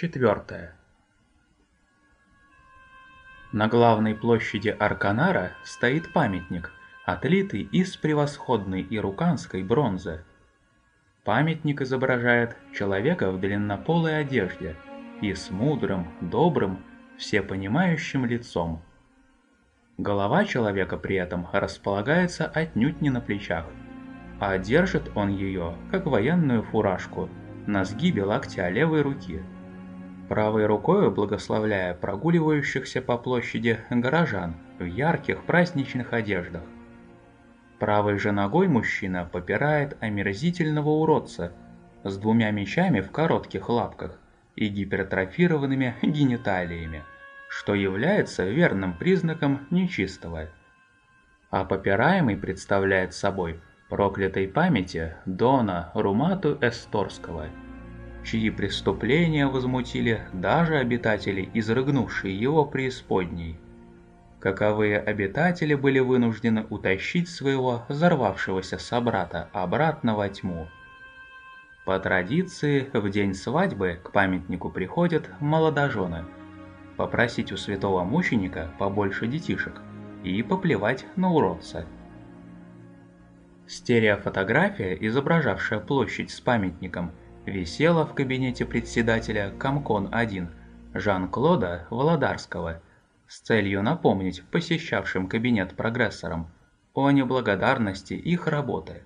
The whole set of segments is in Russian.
Четвертое. На главной площади Арканара стоит памятник, отлитый из превосходной ируканской бронзы. Памятник изображает человека в длиннополой одежде и с мудрым, добрым, всепонимающим лицом. Голова человека при этом располагается отнюдь не на плечах, а держит он ее, как военную фуражку, на сгибе локтя левой руки – правой рукой благословляя прогуливающихся по площади горожан в ярких праздничных одеждах. Правой же ногой мужчина попирает омерзительного уродца с двумя мечами в коротких лапках и гипертрофированными гениталиями, что является верным признаком нечистого. А попираемый представляет собой проклятой памяти Дона Румату Эсторского – чьи преступления возмутили даже обитатели, изрыгнувшие его преисподней. Каковые обитатели были вынуждены утащить своего взорвавшегося собрата обратно во тьму. По традиции, в день свадьбы к памятнику приходят молодожены, попросить у святого мученика побольше детишек и поплевать на уродца. Стереофотография, изображавшая площадь с памятником, висела в кабинете председателя Комкон-1 Жан-Клода Володарского с целью напомнить посещавшим кабинет прогрессорам о неблагодарности их работы.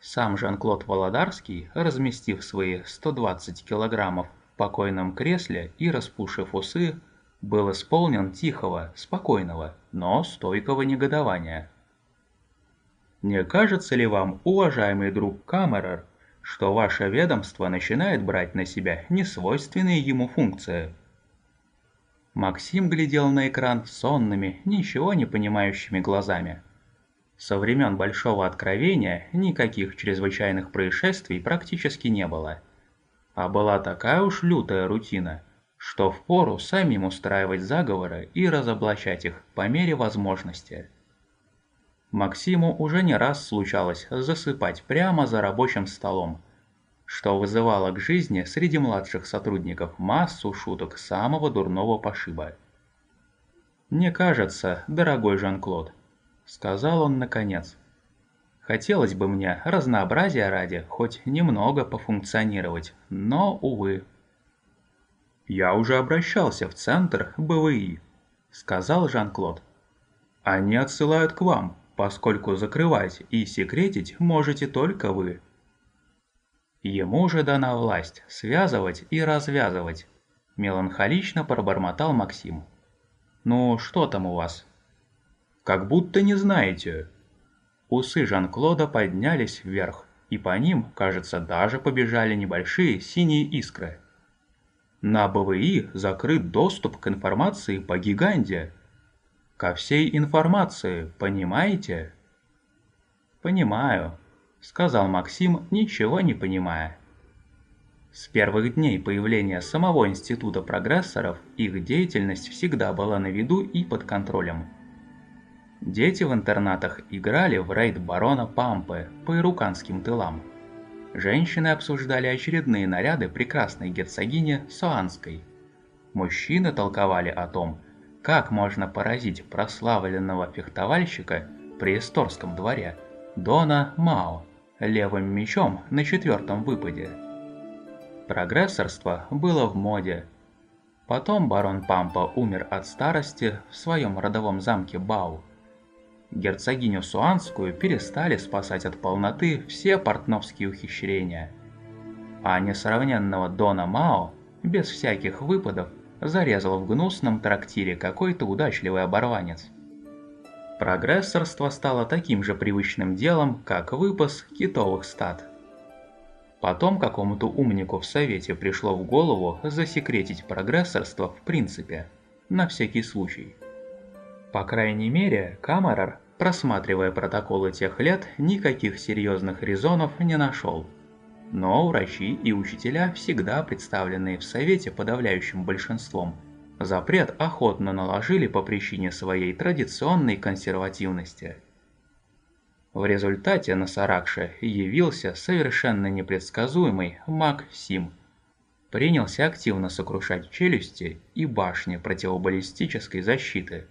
Сам Жан-Клод Володарский, разместив свои 120 килограммов в покойном кресле и распушив усы, был исполнен тихого, спокойного, но стойкого негодования. «Не кажется ли вам, уважаемый друг Камерер, что ваше ведомство начинает брать на себя несвойственные ему функции. Максим глядел на экран сонными, ничего не понимающими глазами. Со времен Большого Откровения никаких чрезвычайных происшествий практически не было. А была такая уж лютая рутина, что впору самим устраивать заговоры и разоблачать их по мере возможности. Максиму уже не раз случалось засыпать прямо за рабочим столом, что вызывало к жизни среди младших сотрудников массу шуток самого дурного пошиба. «Мне кажется, дорогой Жан-Клод», — сказал он наконец, — «хотелось бы мне разнообразия ради хоть немного пофункционировать, но, увы». «Я уже обращался в центр БВИ», — сказал Жан-Клод. «Они отсылают к вам, поскольку закрывать и секретить можете только вы. Ему же дана власть связывать и развязывать, меланхолично пробормотал Максим. Ну, что там у вас? Как будто не знаете. Усы Жан-Клода поднялись вверх, и по ним, кажется, даже побежали небольшие синие искры. На БВИ закрыт доступ к информации по гиганде, ко всей информации, понимаете?» «Понимаю», — сказал Максим, ничего не понимая. С первых дней появления самого Института прогрессоров их деятельность всегда была на виду и под контролем. Дети в интернатах играли в рейд барона Пампы по ируканским тылам. Женщины обсуждали очередные наряды прекрасной герцогини Суанской. Мужчины толковали о том, как можно поразить прославленного фехтовальщика при Эсторском дворе Дона Мао левым мечом на четвертом выпаде? Прогрессорство было в моде. Потом барон Пампа умер от старости в своем родовом замке Бау. Герцогиню Суанскую перестали спасать от полноты все портновские ухищрения. А несравненного Дона Мао, без всяких выпадов, зарезал в гнусном трактире какой-то удачливый оборванец. Прогрессорство стало таким же привычным делом, как выпас китовых стад. Потом какому-то умнику в совете пришло в голову засекретить прогрессорство в принципе, на всякий случай. По крайней мере, Камерер, просматривая протоколы тех лет, никаких серьезных резонов не нашел – но врачи и учителя, всегда представленные в Совете подавляющим большинством, запрет охотно наложили по причине своей традиционной консервативности. В результате на Саракше явился совершенно непредсказуемый маг Сим. принялся активно сокрушать челюсти и башни противобаллистической защиты.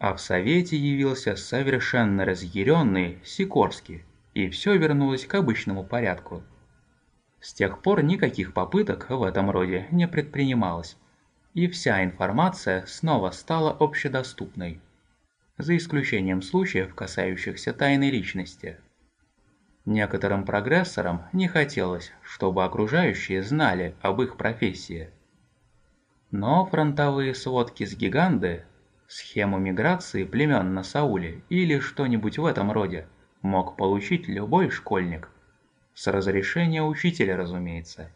А в Совете явился совершенно разъяренный Сикорский, и все вернулось к обычному порядку. С тех пор никаких попыток в этом роде не предпринималось, и вся информация снова стала общедоступной, за исключением случаев, касающихся тайной личности. Некоторым прогрессорам не хотелось, чтобы окружающие знали об их профессии. Но фронтовые сводки с гиганды, схему миграции племен на Сауле или что-нибудь в этом роде мог получить любой школьник. С разрешения учителя, разумеется.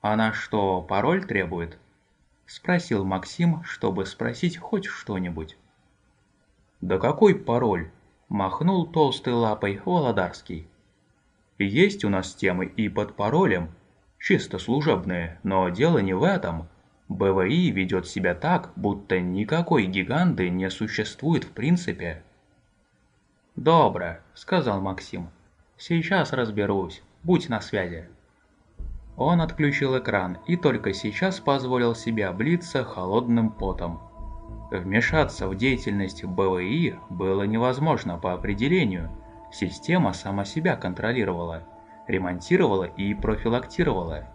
«Она что, пароль требует?» – спросил Максим, чтобы спросить хоть что-нибудь. «Да какой пароль?» Махнул толстой лапой Володарский. Есть у нас темы и под паролем, чисто служебные, но дело не в этом. БВИ ведет себя так, будто никакой гиганты не существует в принципе. «Добро», — сказал Максим. «Сейчас разберусь. Будь на связи». Он отключил экран и только сейчас позволил себе облиться холодным потом. Вмешаться в деятельность БВИ было невозможно по определению. Система сама себя контролировала, ремонтировала и профилактировала.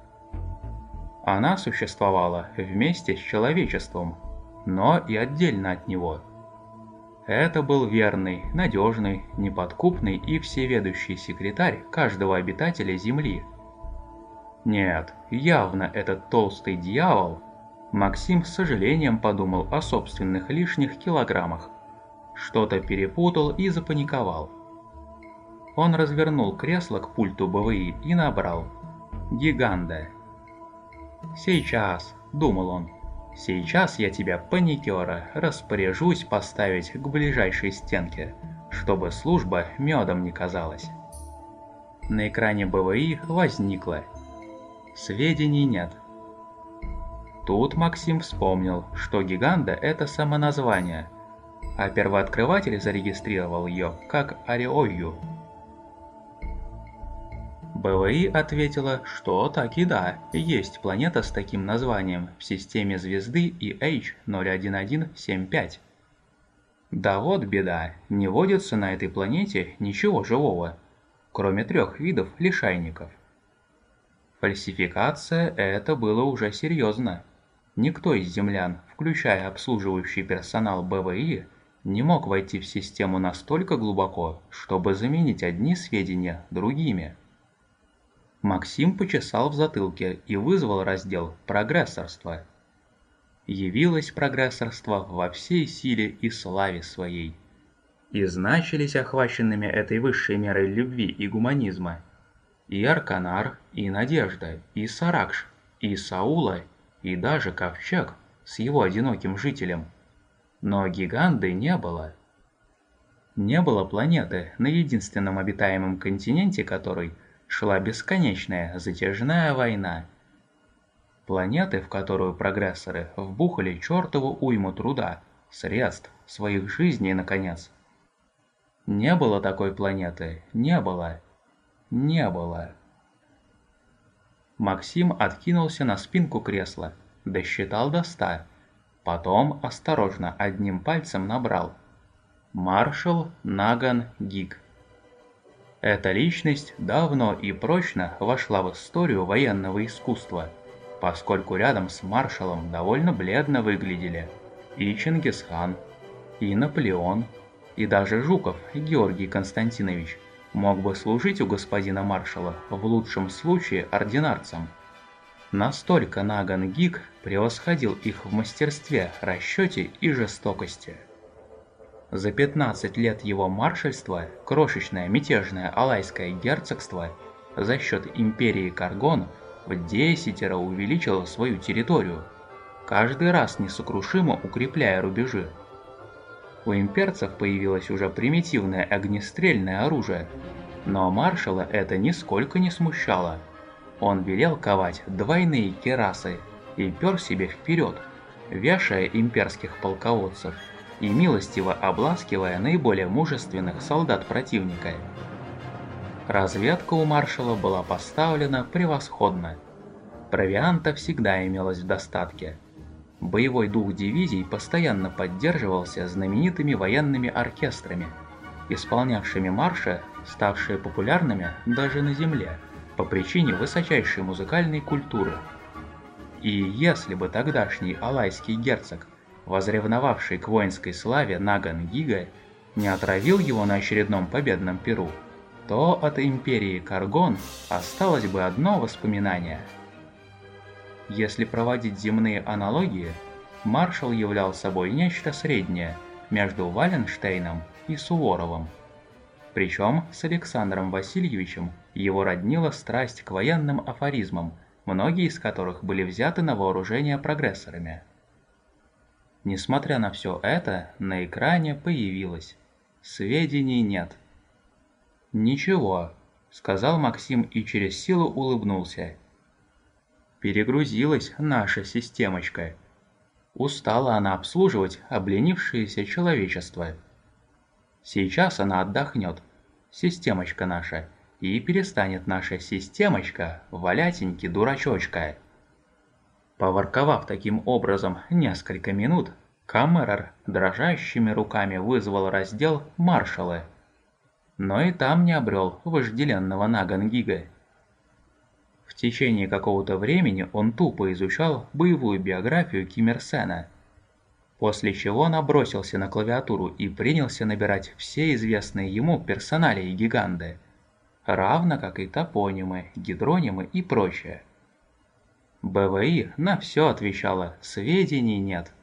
Она существовала вместе с человечеством, но и отдельно от него. Это был верный, надежный, неподкупный и всеведущий секретарь каждого обитателя Земли. Нет, явно этот толстый дьявол – Максим с сожалением подумал о собственных лишних килограммах. Что-то перепутал и запаниковал. Он развернул кресло к пульту БВИ и набрал «Гиганда». «Сейчас», — думал он, — «сейчас я тебя, паникера, распоряжусь поставить к ближайшей стенке, чтобы служба медом не казалась». На экране БВИ возникло «Сведений нет». Тут Максим вспомнил, что гиганда – это самоназвание, а первооткрыватель зарегистрировал ее как Ариою. БВИ ответила, что так и да, есть планета с таким названием в системе звезды EH01175. Да вот беда, не водится на этой планете ничего живого, кроме трех видов лишайников. Фальсификация – это было уже серьезно. Никто из землян, включая обслуживающий персонал БВИ, не мог войти в систему настолько глубоко, чтобы заменить одни сведения другими. Максим почесал в затылке и вызвал раздел «Прогрессорство». Явилось прогрессорство во всей силе и славе своей. И значились охваченными этой высшей мерой любви и гуманизма и Арканар, и Надежда, и Саракш, и Саула, и даже ковчег с его одиноким жителем. Но гиганды не было. Не было планеты, на единственном обитаемом континенте которой шла бесконечная затяжная война. Планеты, в которую прогрессоры вбухали чертову уйму труда, средств, своих жизней, наконец. Не было такой планеты, не было, не было. Максим откинулся на спинку кресла, досчитал до ста, потом осторожно одним пальцем набрал «Маршал Наган Гиг». Эта личность давно и прочно вошла в историю военного искусства, поскольку рядом с маршалом довольно бледно выглядели и Чингисхан, и Наполеон, и даже Жуков Георгий Константинович – мог бы служить у господина маршала в лучшем случае ординарцем. Настолько Наган Гик превосходил их в мастерстве, расчете и жестокости. За 15 лет его маршальства крошечное мятежное Алайское герцогство за счет империи Каргон в десятеро увеличило свою территорию, каждый раз несокрушимо укрепляя рубежи. У имперцев появилось уже примитивное огнестрельное оружие, но маршала это нисколько не смущало. Он велел ковать двойные керасы и пер себе вперед, вешая имперских полководцев и милостиво обласкивая наиболее мужественных солдат противника. Разведка у маршала была поставлена превосходно. провианта всегда имелось в достатке. Боевой дух дивизий постоянно поддерживался знаменитыми военными оркестрами, исполнявшими марши, ставшие популярными даже на земле по причине высочайшей музыкальной культуры. И если бы тогдашний алайский герцог, возревновавший к воинской славе Наган Гига, не отравил его на очередном победном перу, то от империи Каргон осталось бы одно воспоминание. Если проводить земные аналогии, маршал являл собой нечто среднее между Валенштейном и Суворовым. Причем с Александром Васильевичем его роднила страсть к военным афоризмам, многие из которых были взяты на вооружение прогрессорами. Несмотря на все это, на экране появилось «Сведений нет». «Ничего», — сказал Максим и через силу улыбнулся. Перегрузилась наша системочка. Устала она обслуживать обленившееся человечество. Сейчас она отдохнет, системочка наша, и перестанет наша системочка валятеньки дурачочка. Поворковав таким образом несколько минут, Камерер дрожащими руками вызвал раздел маршала но и там не обрел вожделенного Нагангига. В течение какого-то времени он тупо изучал боевую биографию Киммерсена, после чего набросился на клавиатуру и принялся набирать все известные ему персоналии гиганды, равно как и топонимы, гидронимы и прочее. БВИ на все отвечало «сведений нет».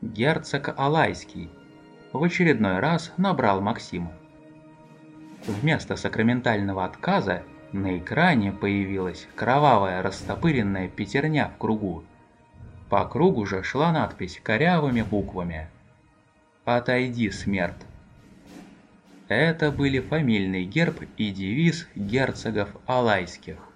Герцог Алайский в очередной раз набрал Максима. Вместо сакраментального отказа на экране появилась кровавая растопыренная пятерня в кругу. По кругу же шла надпись корявыми буквами «Отойди, смерть». Это были фамильный герб и девиз герцогов Алайских.